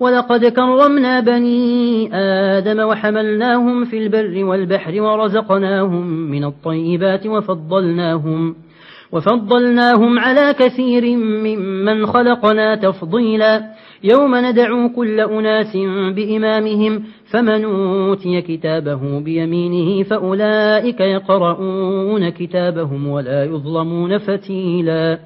ولقد كرمنا بني آدم وحملناهم في البر والبحر ورزقناهم من الطيبات وفضلناهم وفضلناهم على كثير ممن خلقنا تفضيلا يوم ندعو كل أناس بإمامهم فمن أوتي كتابه بيمينه فأولئك يقرؤون كتابهم ولا يظلمون فتيلا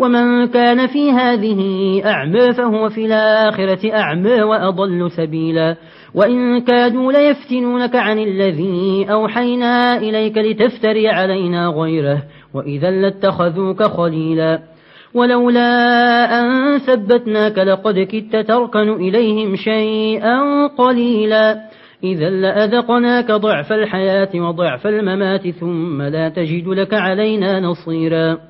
ومن كان في هذه أعمى فهو في الآخرة أعمى وأضل سبيلا. وإن كادوا ليفتنونك عن الذي أوحينا إليك لتفتري علينا غيره وإذا لاتخذوك خليلا. ولولا أن ثبتناك لقد كدت تركن إليهم شيئا قليلا. إذا لأذقناك ضعف الحياة وضعف الممات ثم لا تجد لك علينا نصيرا.